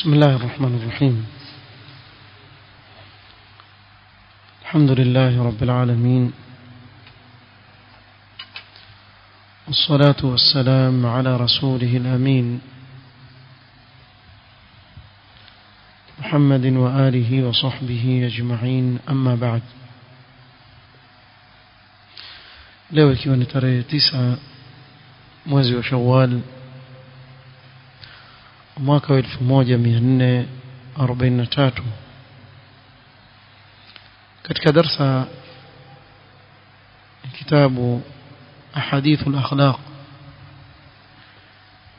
بسم الله الرحمن الرحيم. الحمد لله رب العالمين. والصلاة والسلام على رسوله الأمين. محمد وآله وصحبه أجمعين. أما بعد. ni tarehe tisa mwezi wa shawal mwaka wa elfu moja mia nne arobaini na tatu. Katika darsa kitabu أحاديث الأخلاق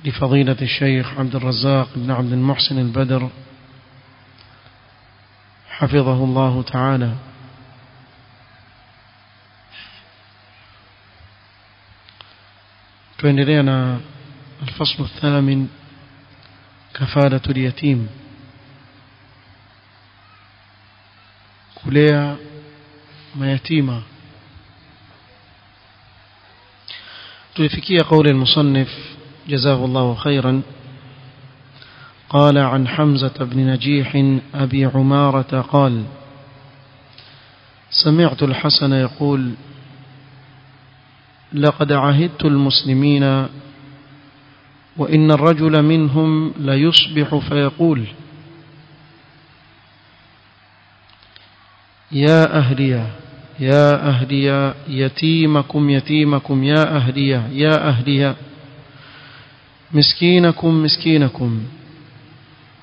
لفضيلة الشيخ عبد الرزاق بن عبد المحسن البدر حفظه الله تعالى tuendelea الفصل الثامن كفالة اليتيم. kulea mayatima tulifikia قول المصنف جزاه الله خيرا. قال عن حمزة بن نجيح أبي عمارة قال سمعت الحسن يقول لقد عهدت المسلمين وإن الرجل منهم ليصبح فيقول يا أهلي يا أهلي يتيمكم يتيمكم يا أهلي يا أهلي مسكينكم مسكينكم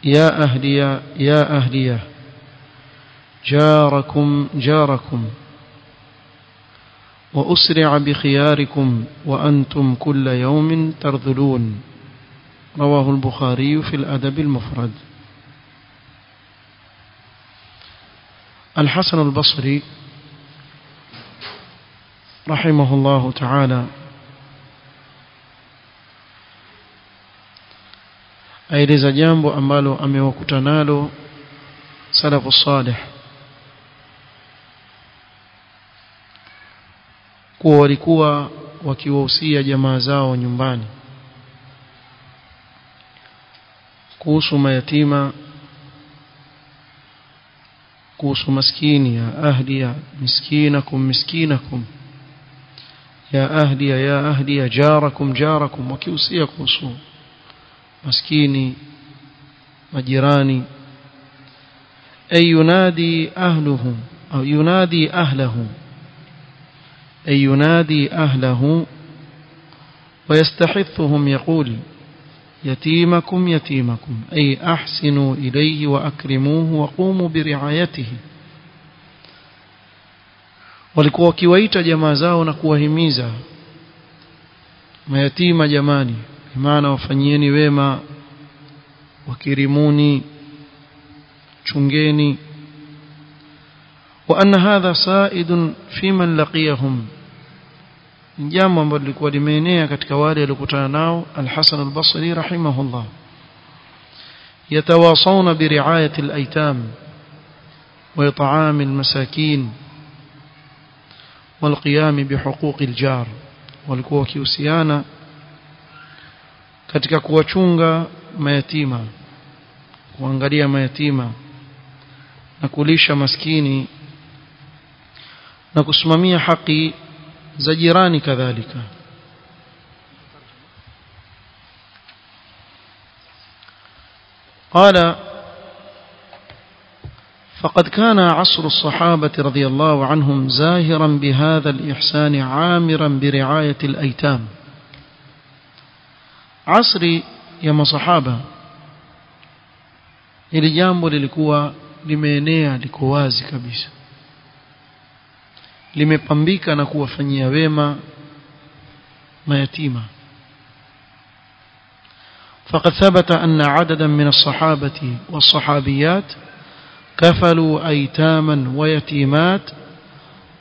يا أهلي يا أهلي جاركم جاركم وأسرع بخياركم وأنتم كل يوم ترذلون. رواه البخاري في الأدب المفرد. الحسن البصري رحمه الله تعالى أيرز جنب أماله أم وكتناله سلف الصالح. kuwa walikuwa wakiwahusia jamaa zao nyumbani kuhusu mayatima kuhusu maskini ya ahli ya miskinakum miskinakum ya ahli ya ahli ya jarakum jarakum wakihusia kuhusu maskini majirani ay yunadi ahluhu au yunadi ahlahu ay yunadi ahlahu ويستحثهم يقول يتيمكم يتيمكم أي أحسنوا إليه وأكرموه وقوموا برعايته walikuwa wakiwaita jamaa zao na kuwahimiza mayatima jamani maana wafanyieni wema wakirimuni chungeni wa anna hadha sa'idun fi man laqiyahum jambo ambalo lilikuwa limeenea katika wale waliokutana nao al-Hasan al-Basri rahimahullah yatawasawna bi ri'ayati al-aytam wa it'am al-masakin والقيام بحقوق الجار walikuwa wakihusiana katika kuwachunga mayatima kuangalia mayatima na kulisha maskini na kusimamia haki za jirani kadhalika قال فقد كان عصر الصحابة رضي الله عنهم زاهرا بهذا الإحسان عامرا برعاية الأيتام. عصري يا مصحابة jambo lilikuwa limeenea liko wazi kabisa limepambika na kuwafanyia wema mayatima فقد ثبت أن عددا من الصحابة والصحابيات كفلوا أيتاما ويتيمات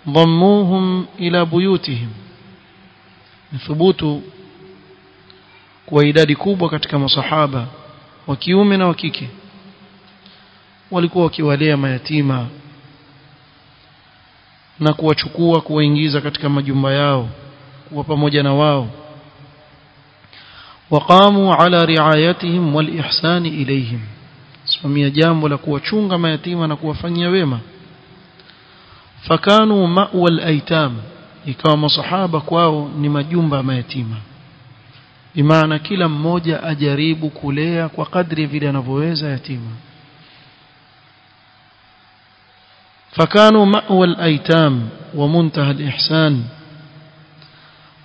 ضموهم إلى بيوتهم ثبوت وإداد كوبا katika masahaba wa kiume na wa kike walikuwa wakiwalea mayatima na kuwachukua kuwaingiza katika majumba yao kuwa pamoja na wao. Waqamu ala riayatihim wal ihsan ilayhim. Simamia jambo la kuwachunga mayatima na kuwafanyia wema. Fakanu ma'wa al-aitam ikawa masahaba kwao ni majumba mayatima. Bimaana kila mmoja ajaribu kulea kwa kadri vile anavyoweza yatima. فكانوا مأوى الأيتام ومنتهى الإحسان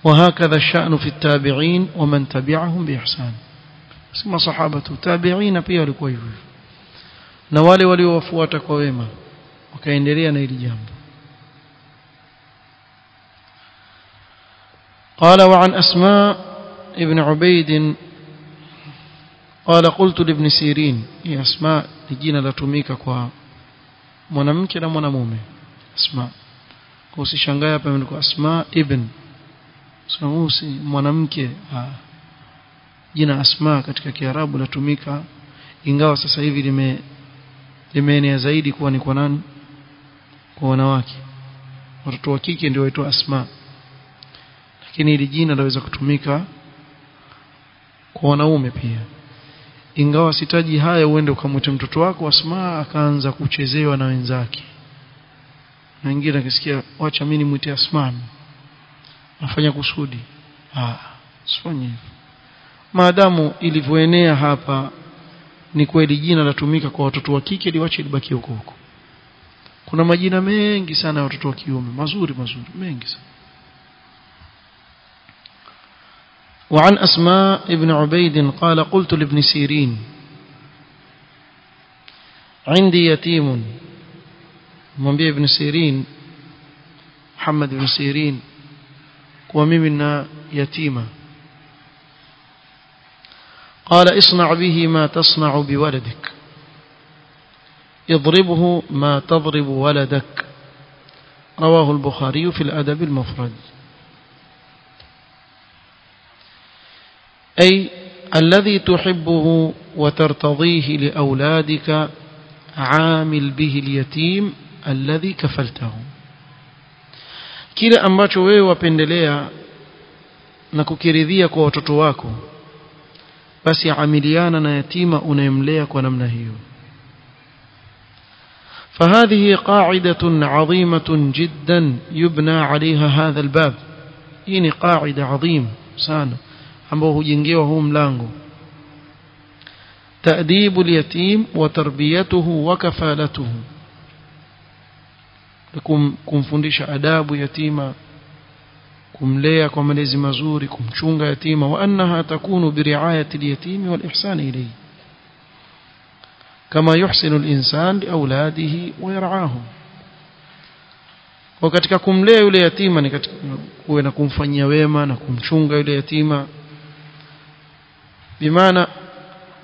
وهكذا الشأن في التابعين ومن تبعهم بإحسان. اسم صحابة تابعين pia walikuwa hivyo. Na wale waliowafuata kwa wema wakaendelea قال وعن أسماء ابن عبيد قال قلت لابن سيرين هي أسماء لجينا لتميك kwa mwanamke na mwanamume. Asma. Kwa usishangae hapa imeandikwa asma ibn. Samusi mwanamke jina asma katika kiarabu latumika. Ingawa sasa hivi lime limeenea zaidi kuwa ni kwa nani? Kwa wanawake. Watoto wa kike ndio waitwa asma. Lakini hili jina laweza kutumika kwa wanaume pia ingawa sitaji haya uende ukamwite mtoto wako Asma akaanza kuchezewa na wenzake. Na wengine akisikia wacha mimi nimwite Asma afanya kusudi. Ah sifanye maadamu ilivyoenea hapa ni kweli jina latumika kwa watoto wa kike liwache libaki huko huko. Kuna majina mengi sana ya watoto wa kiume. Mazuri mazuri mengi sana وعن أسماء بن عبيد قال قلت لابن سيرين عندي يتيم. ibn Sirin Muhammad ibn Sirin kwa mimi na yatima قال اصنع به ما تصنع بولدك. اضربه ما تضرب ولدك. رواه البخاري في الأدب المفرد. أي الذي تحبه وترتضيه لأولادك عامل به اليتيم الذي كفلته. كلا أمباتش وي وبندليا نكو كيريذيا كو وتتواكو بس عمليانا يتيما أنيمليا كو فهذه قاعدة عظيمة جدا يبنى عليها هذا الباب. إني قاعدة عظيم سانه ambao hujengewa huu mlango تأديب اليتيم وتربيته وكفالته kumfundisha adabu yatima kumlea kwa malezi mazuri kumchunga yatima wa annaha takunu biriayati alyatimi walihsan ilayhi kama yuhsinu alinsan liauladihi wa yar'ahum kwa katika kumlea yule yatima ni katika kuwe na kumfanyia wema na kumchunga yule yatima bimaana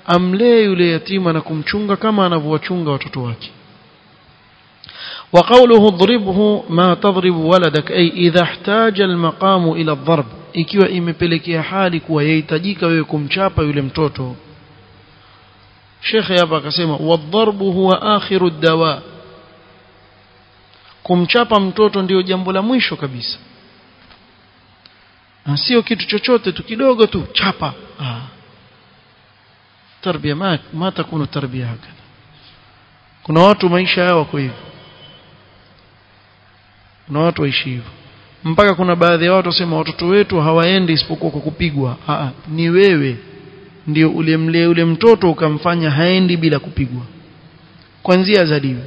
amlee yule yatima na kumchunga kama anavyowachunga watoto wake وقوله اضربه ما تضرب ولدك أي إذا احتاج المقام إلى الضرب ikiwa imepelekea hali kuwa yahitajika wewe kumchapa yule mtoto shekhe hapa akasema wadharbu huwa akhiru dawa kumchapa mtoto ndio jambo la mwisho kabisa na sio kitu chochote tu kidogo tu chapa ah. tarbia ma, ma takunu tarbia hakana. Kuna watu maisha yao wako hivyo kuna watu waishi hivyo mpaka kuna baadhi ya watu wasema watoto wetu hawaendi isipokuwa kwa kupigwa. Aa, ni wewe ndio ulemlee ule mtoto ukamfanya haendi bila kupigwa. Kwanzia azaliwe.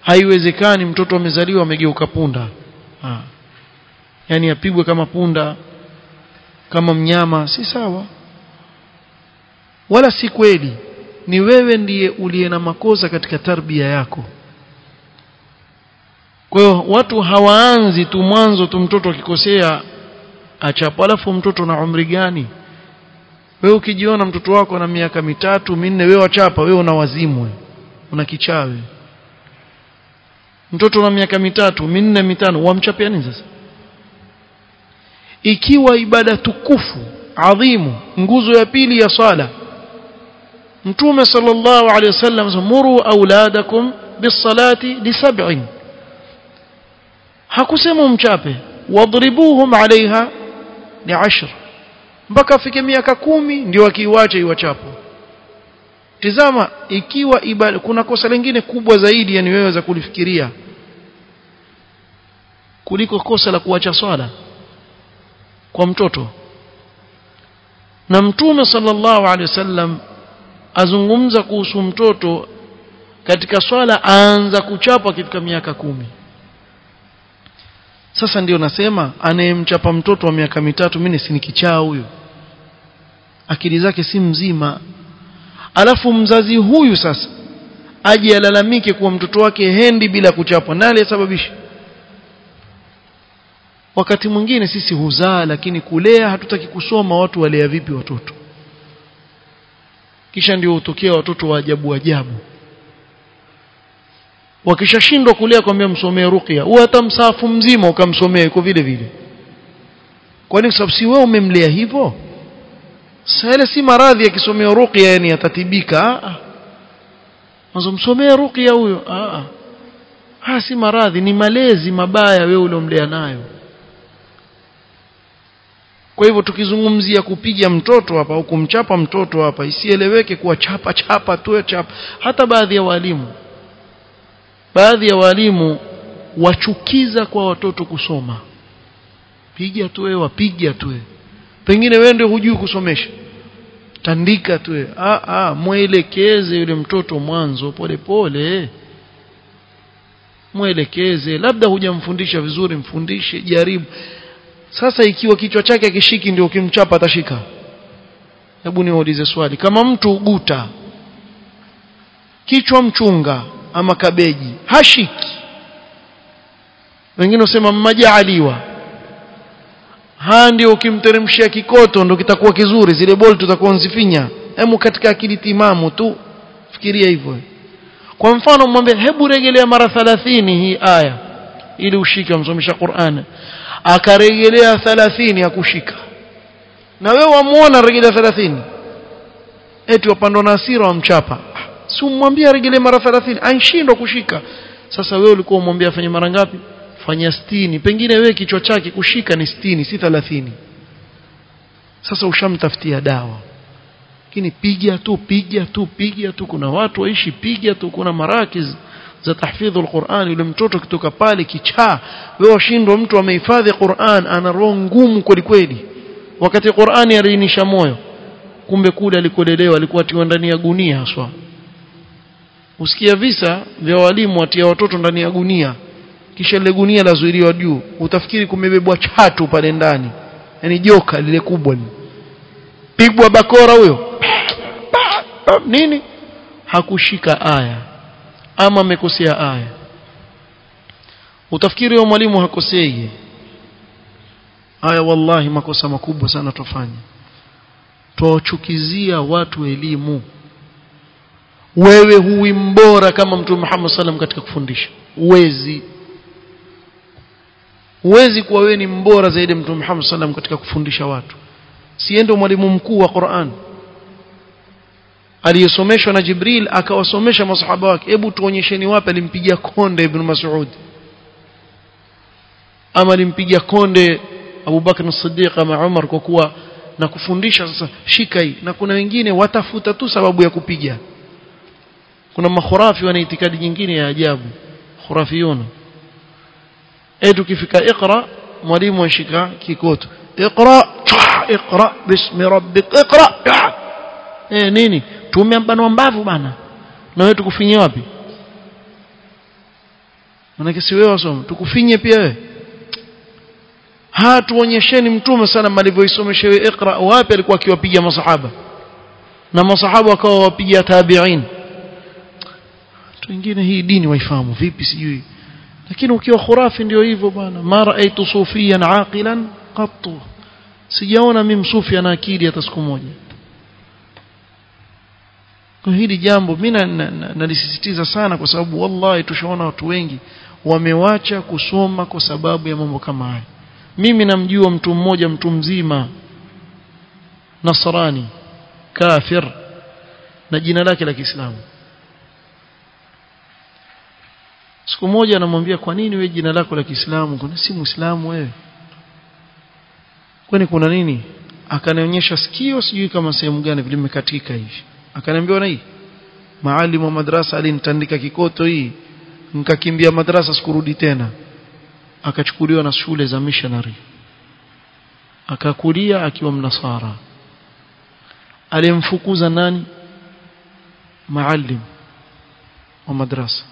Haiwezekani mtoto amezaliwa amegeuka punda. Aa. yani apigwe kama punda kama mnyama si sawa wala si kweli ni wewe ndiye uliye na makosa katika tarbia yako. Kwa hiyo watu hawaanzi tu mwanzo tu mtoto akikosea achapo alafu mtoto na umri gani? Wewe ukijiona mtoto wako na miaka mitatu minne wewe wachapa wewe una wazimu una kichawi. Mtoto na miaka mitatu minne mitano wamchapia nini sasa? Ikiwa ibada tukufu adhimu nguzo ya pili ya swala mtume sallallahu alayhi wasallam muru auladakum bisalati lisab'in hakusema mchape wadribuhum alaiha ni ashr. Mpaka afike miaka kumi ndio akiiwacha iwachapo. Tizama ikiwa ibada kuna kosa lingine kubwa zaidi yani wewe za kulifikiria kuliko kosa la kuacha swala kwa mtoto. Na mtume sallallahu alaihi wasallam azungumza kuhusu mtoto katika swala aanza kuchapa katika miaka kumi. Sasa ndio nasema anayemchapa mtoto wa miaka mitatu mimi si nikichaa huyo. Akili zake si mzima. Alafu mzazi huyu sasa aje alalamike kuwa mtoto wake hendi bila kuchapwa. Nani aliyesababisha wakati mwingine sisi huzaa lakini kulea hatutaki kusoma. Watu walea vipi watoto kisha ndio hutokea watoto wa ajabu ajabu. Wakishashindwa kulea kwambia msomee ruqya. Huwa hata msafu mzima ukamsomea iko vile vile. Kwani sababu si wewe umemlea hivyo? Sasa si maradhi yakisomea ruqya yani yatatibika ah mwanzo msomee ruqya huyo. A ah si maradhi ni malezi mabaya wewe uliomlea nayo kwa hivyo tukizungumzia kupiga mtoto hapa au kumchapa mtoto hapa isieleweke kuwa chapa chapa tu chapa. Hata baadhi ya walimu baadhi ya walimu wachukiza kwa watoto kusoma. Piga tu wewe wapiga tu pengine wewe ndio hujui kusomesha. Tandika tu a ah ah mwelekeze yule mtoto mwanzo pole pole. Mwelekeze. Labda hujamfundisha vizuri mfundishe jaribu sasa ikiwa kichwa chake akishiki ndio ukimchapa atashika. Hebu niulize swali. Kama mtu uguta kichwa mchunga ama kabeji hashiki. Wengine usema mmajaaliwa ha ndio ukimteremshia kikoto ndio kitakuwa kizuri zile bolt tutakuwa nzifinya hemu katika akili timamu tu fikiria hivyo. Kwa mfano mwambie hebu rejelea mara 30 hii aya ili ushike msomesha Qur'an akarejelea 30 ya kushika na wewe wamuona regelea 30 eti wapandwa na hasira wamchapa. Si umwambia arejelee mara 30 anshindwa kushika. Sasa wewe ulikuwa umwambia afanye mara ngapi? Fanya 60 pengine wewe kichwa chake kushika ni 60 si 30 sasa ushamtafutia dawa. Lakini piga tu piga tu piga tu. Kuna watu waishi piga tu. Kuna marakiz za tahfidhul Qur'an yule mtoto kitoka pale kichaa wewe washindwa mtu amehifadhi Qur'an ana roho ngumu kweli kweli. Wakati Qur'ani aliinisha moyo kumbe kule alikodelewa alikuwa tiwa ndani ya gunia haswa. Usikia visa vya walimu watia watoto ndani ya gunia kisha ile gunia lazuiliwa juu. Utafikiri kumebebwa chatu pale ndani yani joka lile kubwa ni pigwa bakora huyo. Nini? Hakushika aya ama amekosea aya. Utafikiri wa mwalimu hakosei. Haya wallahi makosa makubwa sana tufanye tuwachukizia watu elimu. Wewe huwi mbora kama mtume Muhammad sallam katika kufundisha. Uwezi uwezi kuwa wewe ni mbora zaidi mtume Muhammad sallam katika kufundisha watu. Siendo mwalimu mkuu wa Qur'an aliyesomeshwa na Jibril akawasomesha masahaba wake. Hebu tuonyesheni wapi alimpigia konde ibn Mas'ud? Ama alimpigia konde Abu Bakr as-Siddiq ama Umar kwa kuwa na kufundisha sasa shika hii. Na kuna wengine watafuta tu sababu ya kupiga. Kuna makhurafi wana itikadi nyingine ya ajabu. Khurafiyuna eh tukifika iqra mwalimu ashika kikoto. Iqra iqra bismi rabbik iqra eh nini tumeambanwa mbavu bana. Na wewe tukufinye wapi? Manake si wewe wasoma. Tukufinye pia wewe. Hatuonyesheni mtume sana alivyoisomesha wewe. Iqra wapi alikuwa akiwapiga masahaba? Na masahaba wakawa wapiga tabi'in. Watu wengine hii dini waifahamu vipi sijui. Lakini ukiwa khurafi ndio hivyo bwana mara aitu sufiyan aqilan qattu. Sijaona mimi msufi ana akili hata siku moja kwa hili jambo mimi nalisisitiza sana kwa sababu wallahi tushaona watu wengi wamewacha kusoma kwa sababu ya mambo kama haya. Mimi namjua mtu mmoja mtu mzima nasrani kafir na jina lake la Kiislamu. Siku moja anamwambia kwa nini wewe jina lako la Kiislamu? Kuna si muislamu wewe. Kwani kuna nini? Akanionyesha sikio sijui kama sehemu gani vile imekatika hivi akaniambia na hii maalimu wa madrasa alinitandika kikoto hii nikakimbia madrasa sikurudi tena. Akachukuliwa na shule za missionary. Akakulia akiwa mnasara. Alimfukuza nani? Maalim wa madrasa.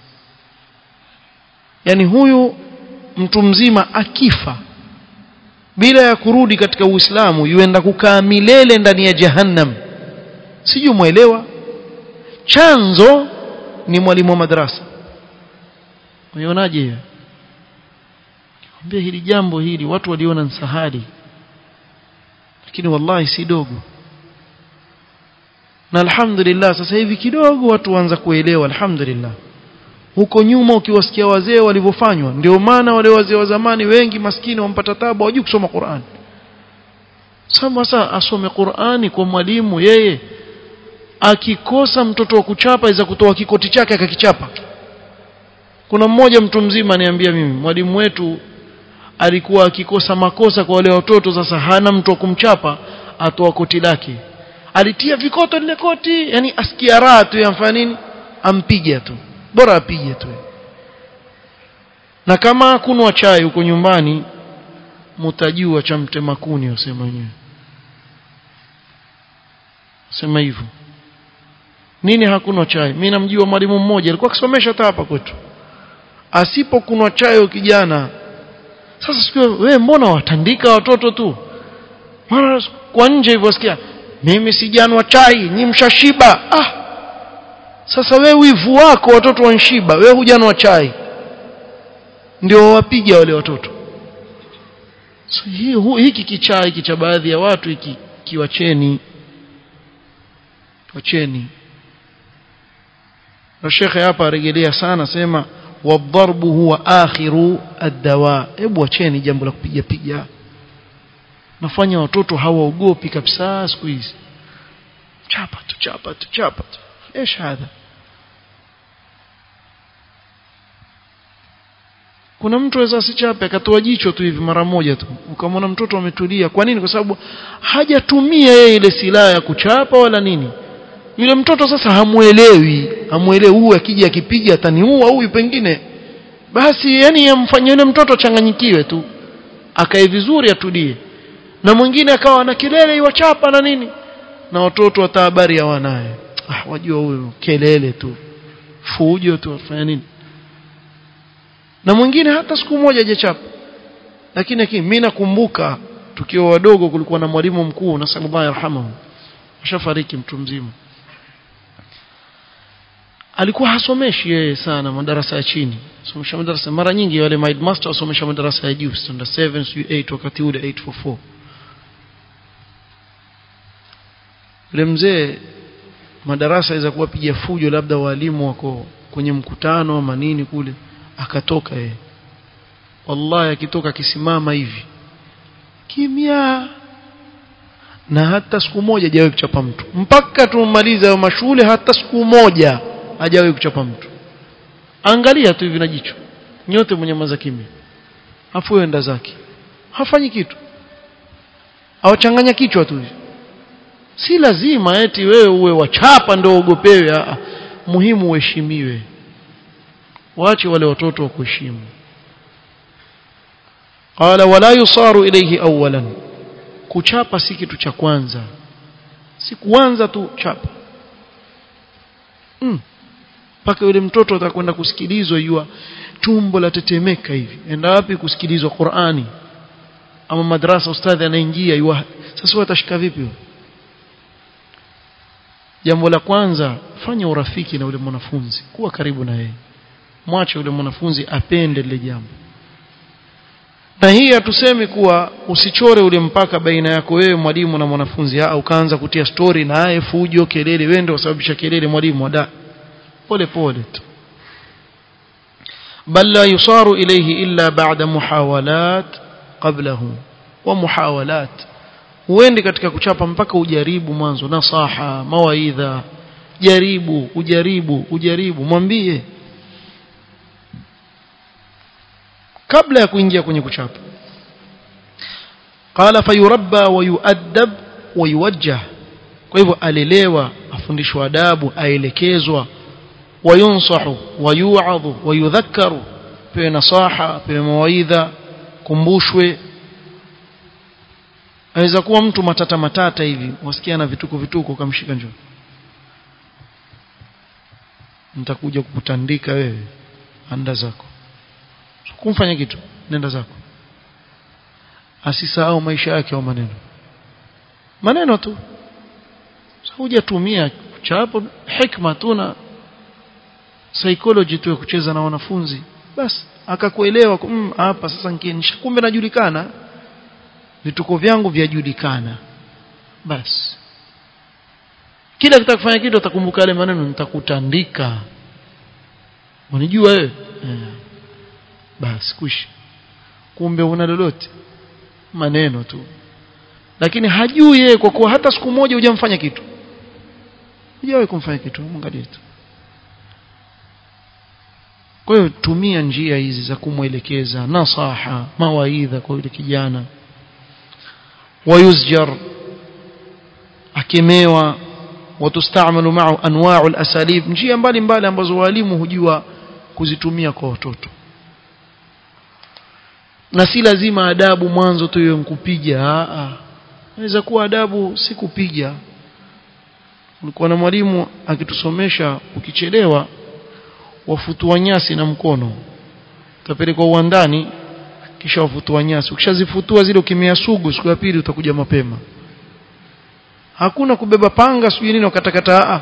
Yani huyu mtu mzima akifa bila ya kurudi katika Uislamu yuenda kukaa milele ndani ya jahannam sijui mwelewa chanzo ni mwalimu wa madrasa. Unaonaje hiyo ambia hili jambo hili watu waliona nsahali lakini wallahi si dogo. Na alhamdulillah sasa hivi kidogo watu waanza kuelewa alhamdulillah. Huko nyuma ukiwasikia wazee walivyofanywa ndio maana wale wazee wa zamani wengi maskini wampata tabu hawajui kusoma Qur'an. Sasa asome Qur'ani kwa mwalimu yeye akikosa mtoto wa kuchapa iza kutoa kikoti chake akakichapa. Kuna mmoja mtu mzima aniambia mimi mwalimu wetu alikuwa akikosa makosa kwa wale watoto sasa hana mtu wa kumchapa atoa koti lake. Alitia vikoto lile koti yani asikia raha tu yamfanya nini? Ampige tu. Bora apige tu. Na kama kunwa chai huko nyumbani mtajua cha mtema kuni usema wenyewe sema hivyo nini hakuna chai? Mimi namjua mwalimu mmoja alikuwa akisomesha hata hapa kwetu. Asipokunwa chai kijana. Sasa siku wewe mbona watandika watoto tu? Mara kwa nje hivyo sikia mimi sijanwa chai ni mshashiba. Ah! Sasa we wivu wako watoto wanshiba we hujanwa chai. Ndio wapiga wale watoto. So, hii, hiki kichaa hiki cha baadhi ya watu hiki kiwacheni. Wacheni na shekhe hapa arejelea sana sema wadharbu huwa akhiru addawa hebu wacheni jambo la kupiga piga nafanya watoto hawaogopi kabisa siku hizi chapa tu chapa tu chapa tu ايش هذا kuna mtu aweza asichape akatoa jicho tu hivi mara moja tu ukamwona mtoto ametulia kwa nini kwa sababu hajatumia yeye ile silaha ya kuchapa wala nini yule mtoto sasa hamuelewi hamuelewi huyu akija akipiga ataniua huyu pengine. Basi yani yamfanyie yule mtoto changanyikiwe tu akae vizuri atudie. Na mwingine akawa na kelele iwachapa na nini. Na watoto wata habari ya wanaye ah wajua huyu kelele tu. Fujo tu afanya nini. Na mwingine hata siku moja hajachapa. Lakini lakini mimi nakumbuka tukiwa wadogo kulikuwa na mwalimu mkuu na sallallahu yarhamahu ashafariki mtu mzima alikuwa hasomeshi yeye sana madarasa ya chini. Somesha madarasa. Mara nyingi wale my master wasomesha madarasa ya juu. Standard 7 8 wakati ule 844 yule mzee madarasa yaweza kuwapiga fujo labda walimu wako kwenye mkutano ama nini kule. Akatoka yeye. Wallahi akitoka akisimama hivi. Kimya. Na hata siku moja hajawahi kuchapa mtu. Mpaka tumalize hayo mashule hata siku moja hajawahi kuchapa mtu. Angalia tu hivi na jicho. Nyote mwenye maza kimya. Afu enda zake. Hafanyi kitu. Awachanganya kichwa tu si lazima eti wewe uwe wachapa ndio uogopewe. Muhimu uheshimiwe. Waache wale watoto wa kuheshimu. Qala wala yusaru ilayhi awwalan. Kuchapa si kitu cha kwanza. Si kuanza tu chapa mpaka yule mtoto atakwenda kusikilizwa yua tumbo la tetemeka hivi. Enda wapi kusikilizwa Qur'ani? Ama madrasa ustadhi anaingia yua sasa watashika vipi jambo la kwanza fanya urafiki na yule mwanafunzi kuwa karibu na yeye. Mwache yule mwanafunzi apende lile jambo. Na hii hatusemi kuwa usichore ule mpaka baina yako wewe mwalimu na mwanafunzi. Au ukaanza kutia story naye fujo kelele wewe ndio usababisha kelele mwalimu wada pole pole tu. Bal la yusaru ilayhi illa ba'da muhawalat qablahu. Wa muhawalat. Uende katika kuchapa mpaka ujaribu mwanzo. Nasaha mawaidha. Jaribu ujaribu ujaribu. Mwambie. Kabla ya kuingia kwenye kuchapa. Qala fayurabba wa yuaddab wa yuwajjah. Kwa hivyo alelewa afundishwa adabu aelekezwa wayunsahu wayuadhu wayudhakkaru pewe nasaha pewe mawaidha kumbushwe. Aweza kuwa mtu matata matata hivi wasikia na vituko vituko kamshika njoo. Nitakuja kukutandika wewe anda zako. Kumfanya kitu nenda zako. Asisahau maisha yake au maneno. Maneno tu. Hujatumia chapo hikma tu na psychology tu ya kucheza na wanafunzi. Basi akakuelewa mm, hapa sasa nkinisha kumbe najulikana. Vituko vyangu vyajulikana. Basi. Kila kitaka kufanya kitu atakumbuka yale maneno nitakutandika. Unijua wewe? Eh. basi kushi kumbe una lolote? Maneno tu. Lakini hajui yeye kwa kuwa hata siku moja hujamfanya kitu. Hujawahi kumfanya kitu mwangalie tu kwa hiyo tumia njia hizi za kumwelekeza nasaha mawaidha kwa yule kijana. Wayuzjar akemewa. Watustamalu ma'u anwa'u al-asalib njia mbalimbali ambazo walimu hujua kuzitumia kwa watoto. Na si lazima adabu mwanzo tu iwe mkupiga inaweza kuwa adabu si kupiga. Ulikuwa na mwalimu akitusomesha ukichelewa wafutua nyasi na mkono. Utapelekwa uwandani kisha wafutua nyasi. Ukishazifutua zile ukimea sugu siku ya pili utakuja mapema. Hakuna kubeba panga sijui nini ukatakata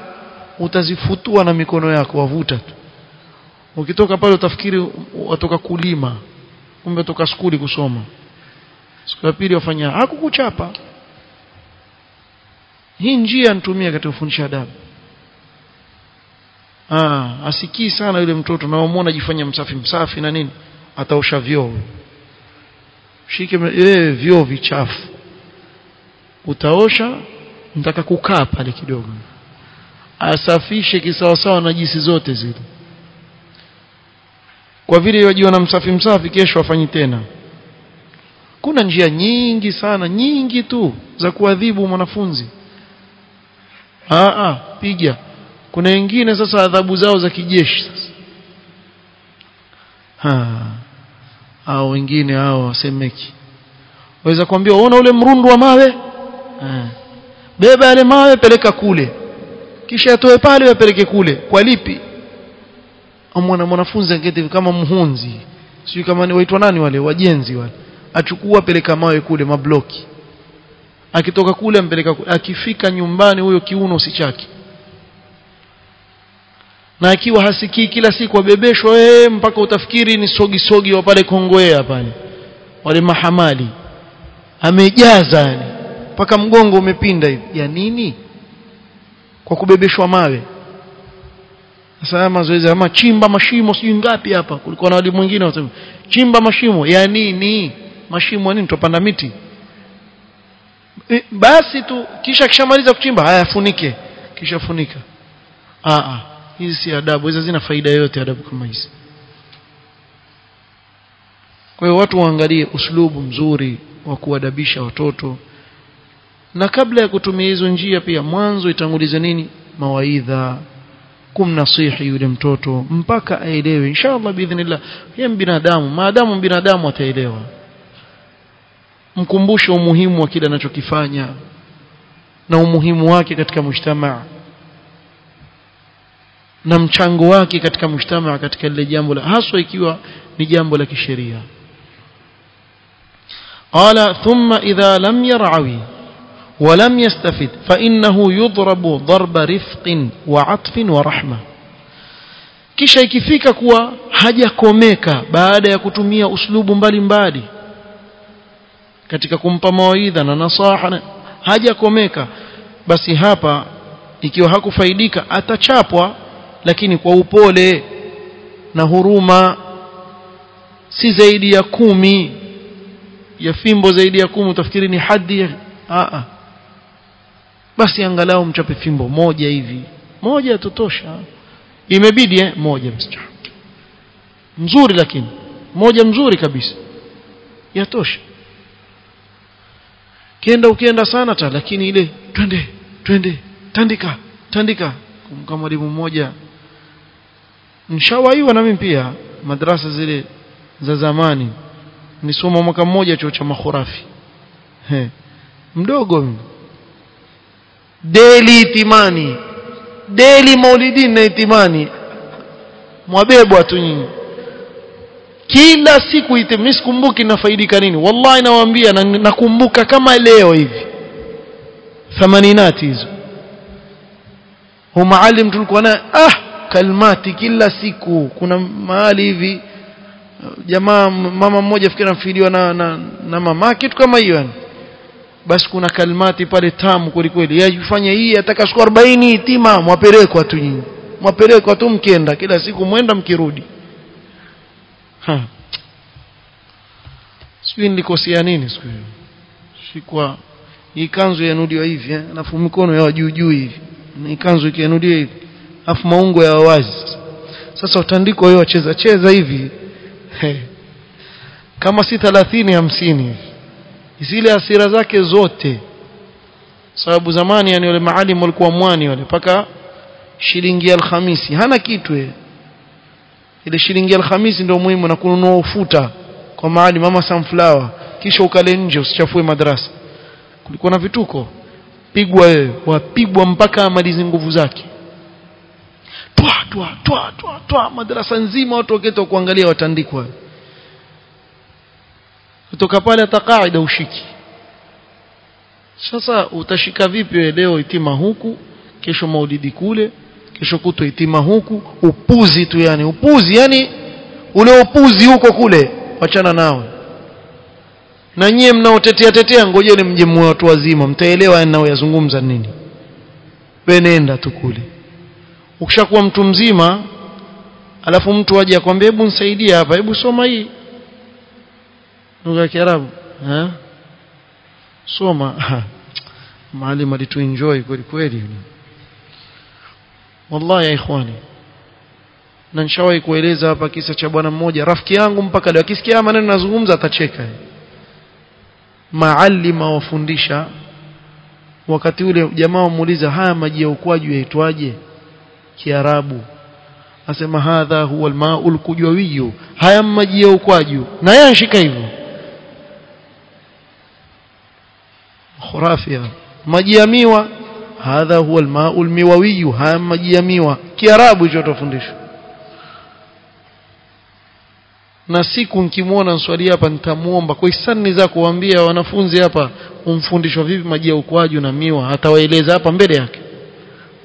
utazifutua na mikono yako wavuta tu. Ukitoka pale utafikiri watoka kulima kumbe toka skuli kusoma. Siku ya pili wafanya hakukuchapa. Hii njia nitumia katika kufundisha adabu ah asikii sana yule mtoto na umuona jifanya msafi msafi na nini? Ataosha vyoo. Shike eh vyoo vichafu. Utaosha nitaka kukaa pale kidogo. Asafishe kisawasawa na jisi zote zile. Kwa vile wajiona msafi msafi kesho afanyi tena. Kuna njia nyingi sana nyingi tu za kuadhibu mwanafunzi. Ah piga kuna wengine sasa adhabu zao za kijeshi sasa. Ha. Au wengine hao wasemeki. Waweza kuambia unaona ule mrundu wa mawe. Ha. beba yale mawe peleka kule. Kisha atoe pale apeleke kule. Kwa lipi? Mwana mwanafunzi angeti kama mhunzi. Sio kama ni waitwa nani wale wajenzi wale. Achukua peleka mawe kule mabloki. Akitoka kule ampeleka akifika nyumbani huyo kiuno usichaki na akiwa hasikii kila siku abebeshwa wewe mpaka utafikiri ni sogi sogi wa pale Kongwea pale. Wale mahamali. Amejaza yani. Mpaka mgongo umepinda hivi. Ya nini? Kwa kubebeshwa mawe. Sasa mazoezi ama chimba mashimo sijui ngapi hapa. Kulikuwa na walimu wengine wasema chimba mashimo. Ya nini? Mashimo nini? Tupanda miti. E, basi tu kisha kishamaliza kuchimba. Haya funike kisha funika ah ah hizi si adabu hizi zina faida yoyote adabu kama hizi. Kwa hiyo watu waangalie uslubu mzuri wa kuadabisha watoto. Na kabla ya kutumia hizo njia pia mwanzo itangulize nini? Mawaidha. Kumnasihi yule mtoto mpaka aelewe. Inshallah biidhnillah. Yeye binadamu maadamu binadamu ataelewa. Mkumbushe umuhimu wa kile anachokifanya na umuhimu wake katika mujtamaa na mchango wake katika mujtamaa katika lile jambo la haswa ikiwa ni jambo la kisheria قال ثم إذا لم يرعوي ولم يستفد فإنه يضرب ضرب رفق وعطف ورحمة kisha ikifika kuwa hajakomeka baada ya kutumia uslubu mbalimbali katika kumpa mawaidha na nasaha hajakomeka basi hapa ikiwa hakufaidika atachapwa lakini kwa upole na huruma si zaidi ya kumi ya fimbo zaidi ya kumi utafikiri ni hadi a a. Basi angalau mchape fimbo moja hivi. Moja tutosha. Imebidi eh moja msichana. Mzuri lakini. Moja mzuri kabisa. Yatosha. Kienda ukienda sana ta lakini ile twende twende tandika tandika kama mwalimu mmoja nishawaiwa na mimi pia. Madrasa zile za zamani. Nisoma mwaka mmoja chuo cha makhurafi. Mdogo mimi. Deli itimani. Deli maulidini na itimani. Mwabebwa tu nyinyi. Kila siku mimi sikumbuki nafaidika nini. Wallahi nawaambia nakumbuka na kama leo hivi. Thamaninati hizo. Humaalim tulikuwa naye ah kalmati kila siku. Kuna mahali hivi jamaa mama mmoja fikira mfidiwa na, na, na mama kitu kama hiyo yani. Basi kuna kalmati pale tamu kweli kweli. Yajifanya hii ataka siku 40 tima mwapelekwa tu nyinyi. Mwapelekwa tu mkienda kila siku mwenda mkirudi. Ha. Sijui nilikosea nini siku hiyo. Sikwa hii kanzu yanudiwa hivi eh? alafu mikono ya juu juu hivi. Ni kanzu ikianudiwa hivi alafu maungo ya wazi. Sasa utandiko hiyo wacheza cheza hivi. Kama si 30 50 hivi zile hasira zake zote. Sababu zamani yani wale maalim walikuwa mwani wale paka shilingi alhamisi. Hana kitu ile shilingi alhamisi ndio muhimu na kununua ufuta kwa maalim mama sunflower. Kisha ukale nje usichafue madrasa. Kulikuwa na vituko. Pigwa wapigwa mpaka amalize nguvu zake twa twa twa twa twa. Madrasa nzima watu waketa kuangalia watandikwa. Kutoka pale hata kaida ushiki sasa utashika vipi leo itima huku kesho maulidi kule kesho kutwa itima huku upuzi tu yani upuzi yani ule upuzi huko kule wachana nao. Na nyie mnaotetea tetea ngojeni mje mwe watu wazima mtaelewa ninayoyazungumza nini. Wenenda nenda tu kule ukishakuwa mtu mzima alafu mtu aje akwambie hebu nisaidie hapa hebu soma hii. Lugha ya Kiarabu eh soma. Maalim alituenjoy kweli kweli. Wallahi ikhwani na nishawahi kueleza hapa kisa cha bwana mmoja rafiki yangu mpaka leo. Akisikia maneno nazungumza atacheka. Maalima wafundisha. Wakati ule jamaa wamuuliza haya maji ya ukwaju yaitwaje kiarabu. Asema hadha huwa almaul kujwawiyu haya maji ya ukwaju. Na yeye hivyo. Khurafia. Maji ya miwa. Hadha huwa almaul miwawiyu haya maji ya miwa. Kiarabu hicho tufundishwa na siku nikimwona nswali hapa nitamuomba kwa hisani za kuambia wanafunzi hapa umfundishwa vipi maji ya ukwaju na miwa? Atawaeleza hapa mbele yake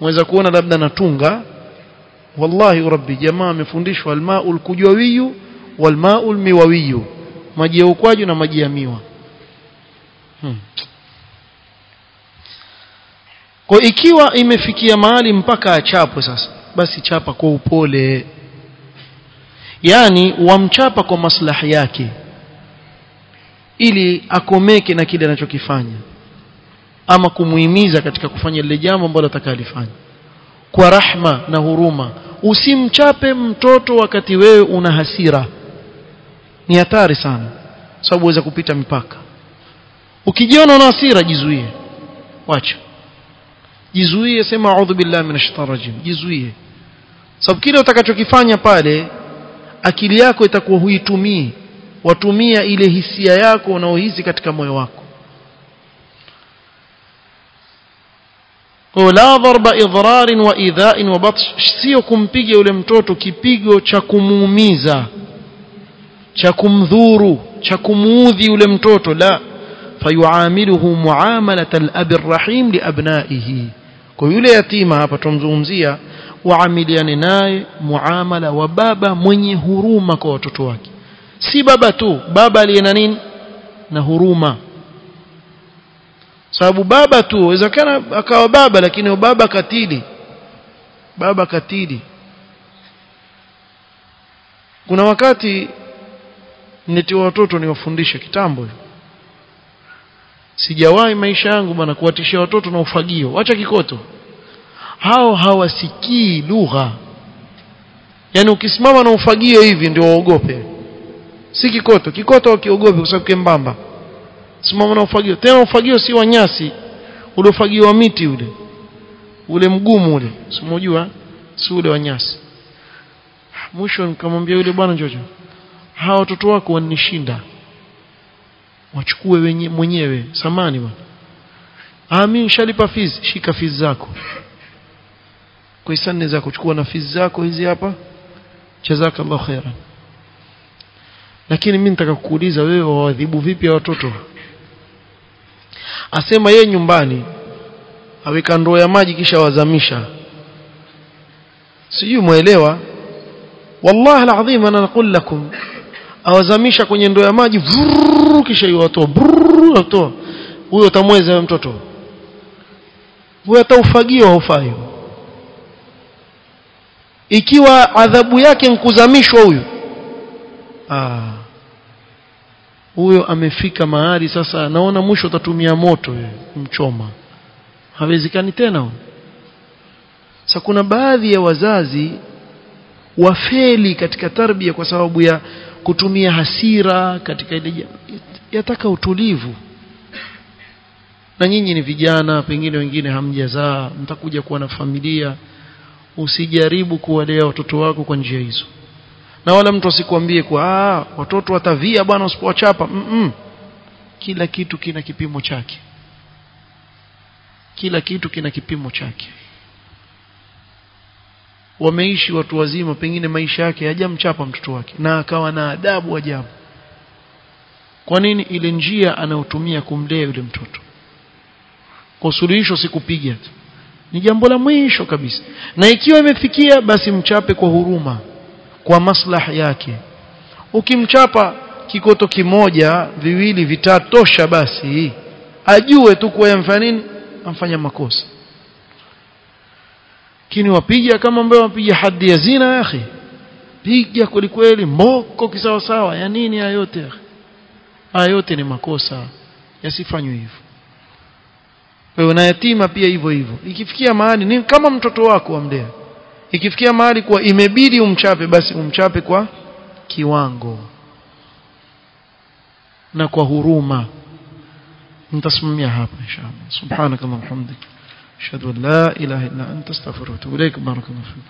mweza kuona labda natunga. Wallahi rabbi jamaa amefundishwa almaul kujawiyu walmaul miwawiyu maji ya ukwaju na maji ya miwa. Hmm. kwa ikiwa imefikia mahali mpaka achapwe sasa basi chapa kwa upole. Yani wamchapa kwa maslahi yake. Ili akomeke na kile anachokifanya ama kumuhimiza katika kufanya lile jambo ambalo atakalifanya. Kwa rahma na huruma. Usimchape mtoto wakati wewe una hasira. Ni hatari sana. Sababu uweza kupita mipaka. Ukijiona una hasira jizuie. Wacha. Jizuie sema a'udhu billahi minashaitanir rajim. Jizuie. Sababu kile utakachokifanya pale akili yako itakuwa huitumii. Watumia ile hisia yako unaohisi katika moyo wako la dharba idrarin wa idha'in wa batsh sio kumpiga yule mtoto kipigo cha kumuumiza cha kumdhuru cha kumuudhi yule mtoto la. Fayuamiluhu muamalat al-abi ar-rahim li kwa yule yatima hapa tumzungumzia waamiliane naye muamala wa baba mwenye huruma kwa watoto wake. Si baba tu baba aliye na nini? Na huruma sababu baba tu inawezekana akawa baba lakini baba katili. Baba katili. Kuna wakati nitiwa watoto niwafundishe kitambo. Sijawahi maisha yangu bwana kuwatishia watoto na ufagio. Acha kikoto. Hao hawasikii lugha. Yani ukisimama na ufagio hivi ndio waogope. Si kikoto. Kikoto wakiogope kwa sababu kembamba simama na ufagio. Tena ufagio si wa nyasi. Ule ufagio wa miti ule. Ule mgumu ule. Simojua si ule wa nyasi. Mwisho nikamwambia yule bwana njojo hawa watoto wako wanishinda wachukue wenye, mwenyewe. Samani bwana. Ah mimi nishalipa fees. Shika fees zako. Kwa hisani za kuchukua na fees zako hizi hapa. Jazakallahu khairan. Lakini mimi nitaka kukuuliza wewe waadhibu vipi watoto asema ye nyumbani aweka ndoo ya maji kisha wazamisha. Sijui muelewa wallahi alazim ana naqul lakum. Awazamisha kwenye ndoo ya maji vuru kisha iwatoa atoa huyo utamweza mtoto. Huyo ataufagio haufai. Ikiwa adhabu yake nkuzamishwa huyu. Ah huyo amefika mahali sasa naona mwisho utatumia moto mchoma hawezekani tena sasa kuna baadhi ya wazazi wafeli katika tarbia kwa sababu ya kutumia hasira katika ile yataka utulivu. Na nyinyi ni vijana pengine wengine hamjazaa mtakuja kuwa na familia. Usijaribu kuwalea watoto wako kwa njia hizo na wala mtu asikwambie kwa ah watoto watavia bwana usipowachapa mm -mm. kila kitu kina kipimo chake. Kila kitu kina kipimo chake. Wameishi watu wazima pengine maisha yake hajamchapa mtoto wake na akawa na adabu ajabu. Kwa nini? Ile njia anayotumia kumlea yule mtoto. Kwa suluhisho sikupiga ni jambo la mwisho kabisa. Na ikiwa imefikia basi mchape kwa huruma kwa maslahi yake. Ukimchapa kikoto kimoja viwili vitatosha basi. Ajue tu kuwa yamfanya nini? Amfanya makosa. Kini wapiga kama ambao wapiga hadi ya zina ya akhi. Piga kweli kweli moko kisawa sawa ya nini? Ya yote haya yote ni makosa. Yasifanywe hivyo. Kwa hiyo na yatima pia hivyo hivyo. Ikifikia mahali ni kama mtoto wako wamlea ikifikia mahali kuwa imebidi umchape basi umchape kwa kiwango na kwa huruma. Nitasimamia hapa inshallah subhanakallahumma hamdika ashhadu an la ilaha illa anta astaghfiruka wa atubu ilaik barakallahu fiik